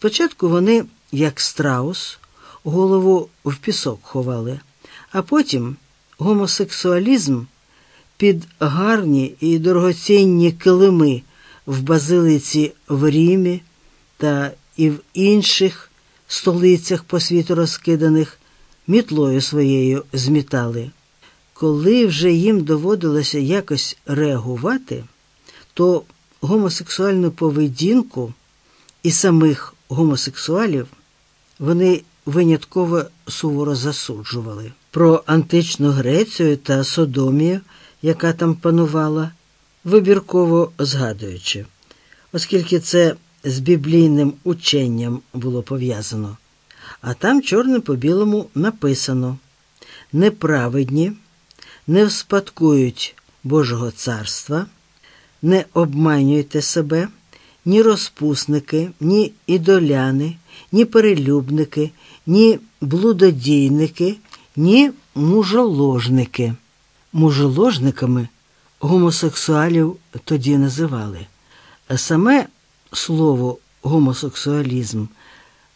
Спочатку вони, як страус, голову в пісок ховали, а потім гомосексуалізм під гарні і дорогоцінні килими в базилиці в Рімі та і в інших столицях по світу розкиданих мітлою своєю змітали. Коли вже їм доводилося якось реагувати, то гомосексуальну поведінку і самих гомосексуалів вони винятково суворо засуджували. Про античну Грецію та Содомію, яка там панувала, вибірково згадуючи, оскільки це з біблійним ученням було пов'язано. А там чорним по білому написано: неправедні не вспадкують Божого царства, не обманюйте себе, ні розпусники, ні ідоляни, ні перелюбники, ні блудодійники, ні мужоложники. Мужоложниками гомосексуалів тоді називали. Саме слово гомосексуалізм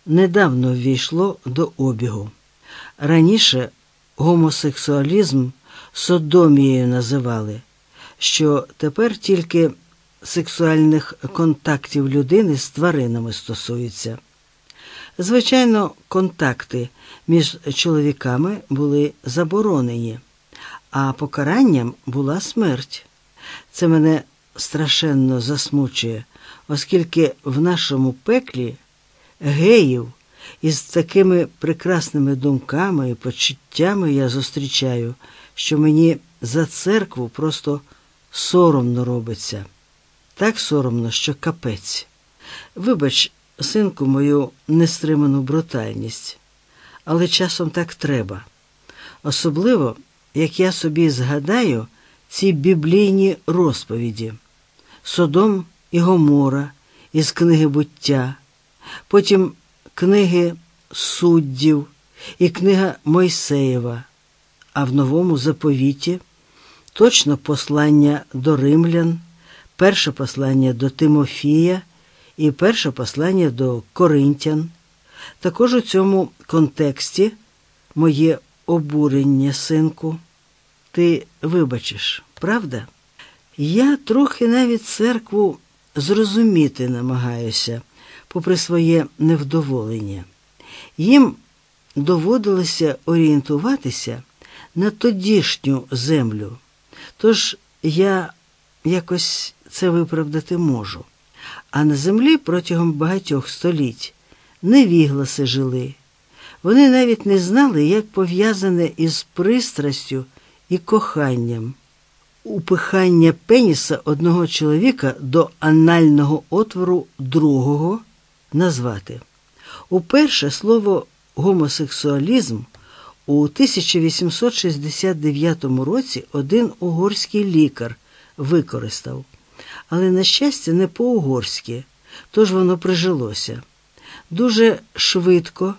недавно ввійшло до обігу. Раніше гомосексуалізм содомією називали, що тепер тільки сексуальних контактів людини з тваринами стосується. Звичайно, контакти між чоловіками були заборонені, а покаранням була смерть. Це мене страшенно засмучує, оскільки в нашому пеклі геїв із такими прекрасними думками і почуттями я зустрічаю, що мені за церкву просто соромно робиться. Так соромно, що капець. Вибач, синку, мою нестриману брутальність, але часом так треба. Особливо, як я собі згадаю ці біблійні розповіді Содом і Гомора із книги буття, потім книги суддів і книга Мойсеєва, а в новому заповіті точно послання до римлян, перше послання до Тимофія і перше послання до Коринтян. Також у цьому контексті моє обурення, синку, ти вибачиш, правда? Я трохи навіть церкву зрозуміти намагаюся, попри своє невдоволення. Їм доводилося орієнтуватися на тодішню землю, тож я якось це виправдати можу. А на землі протягом багатьох століть невігласи жили. Вони навіть не знали, як пов'язане із пристрастю і коханням. Упихання пеніса одного чоловіка до анального отвору другого назвати. Уперше слово гомосексуалізм у 1869 році один угорський лікар використав, але, на щастя, не по-угорськи, тож воно прижилося. Дуже швидко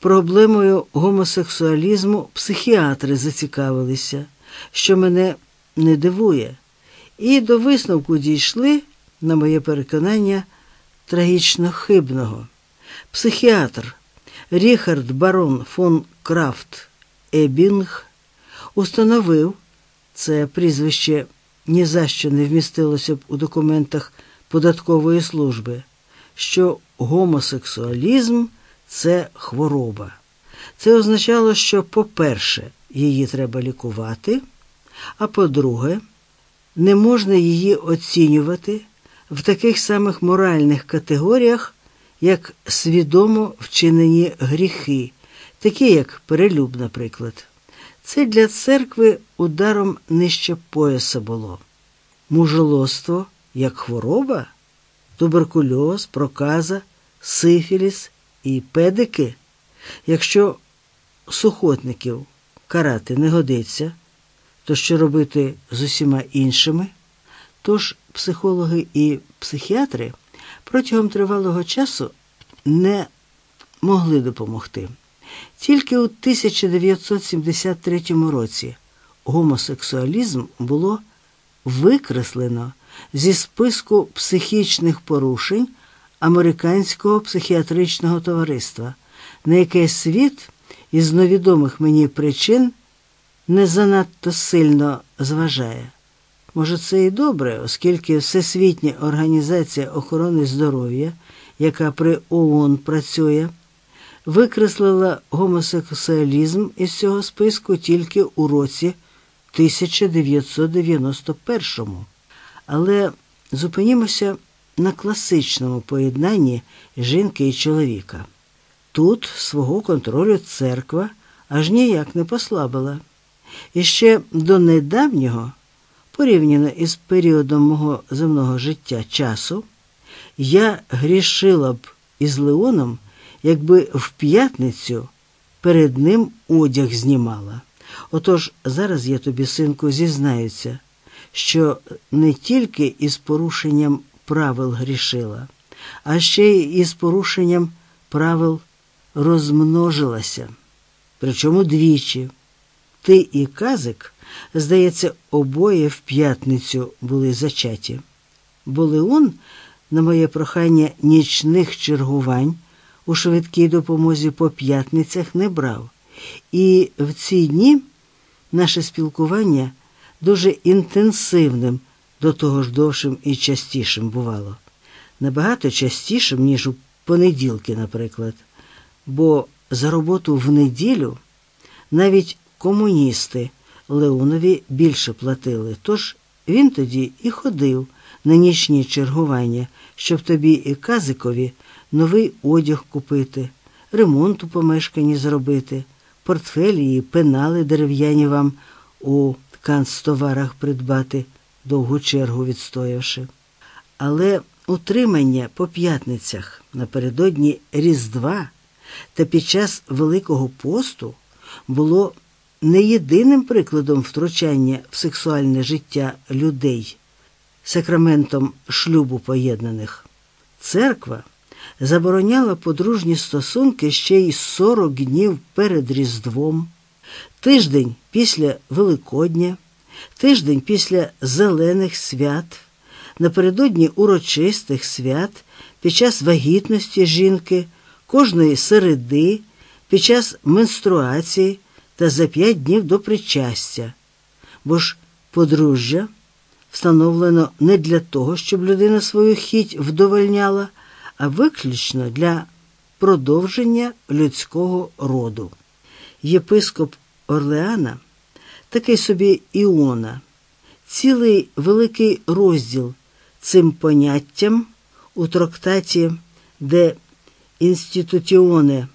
проблемою гомосексуалізму психіатри зацікавилися, що мене не дивує, і до висновку дійшли, на моє переконання, трагічно хибного. Психіатр Ріхард Барон фон Крафт Ебінг установив це прізвище ні за що не вмістилося б у документах податкової служби, що гомосексуалізм це хвороба. Це означало, що, по-перше, її треба лікувати, а по-друге, не можна її оцінювати в таких самих моральних категоріях, як свідомо вчинені гріхи, такі як перелюб, наприклад. Це для церкви ударом нижче пояса було. Мужолоство як хвороба, туберкульоз, проказа, сифіліс і педики. Якщо сухотників карати не годиться, то що робити з усіма іншими? Тож психологи і психіатри протягом тривалого часу не могли допомогти. Тільки у 1973 році гомосексуалізм було викреслено зі списку психічних порушень, Американського психіатричного товариства, на яке світ із невідомих мені причин не занадто сильно зважає. Може, це і добре, оскільки Всесвітня організація охорони здоров'я, яка при ООН працює, викреслила гомосексуалізм із цього списку тільки у році 1991-му. Але зупинімося на класичному поєднанні жінки і чоловіка. Тут свого контролю церква аж ніяк не послабила. І ще до недавнього, порівняно із періодом мого земного життя часу, я грішила б із Леоном, якби в п'ятницю перед ним одяг знімала. Отож зараз я тобі, синку, зізнаюся, що не тільки із порушенням правил грішила, а ще й із порушенням правил розмножилася. Причому двічі. Ти і казик, здається, обоє в п'ятницю були зачаті. Бо Леон, на моє прохання нічних чергувань у швидкій допомозі по п'ятницях не брав. І в ці дні наше спілкування дуже інтенсивним, до того ж довшим і частішим бувало. Набагато частішим, ніж у понеділки, наприклад. Бо за роботу в неділю навіть комуністи Леонові більше платили, тож він тоді і ходив на нічні чергування, щоб тобі і казикові новий одяг купити, ремонт у помешканні зробити, портфелі і пенали дерев'яні вам у канцтоварах придбати, довгу чергу відстоявши. Але утримання по п'ятницях напередодні Різдва та під час Великого посту було не єдиним прикладом втручання в сексуальне життя людей, сакраментом шлюбу поєднаних. Церква забороняла подружні стосунки ще й 40 днів перед Різдвом, тиждень після Великодня, тиждень після зелених свят, напередодні урочистих свят, під час вагітності жінки, кожної середи, під час менструації та за п'ять днів до причастя, бо ж подружжя встановлено не для того, щоб людина свою хіть вдовольняла, виключно для продовження людського роду. Єпископ Орлеана, такий собі Іона, цілий великий розділ цим поняттям у трактаті де інститутіоне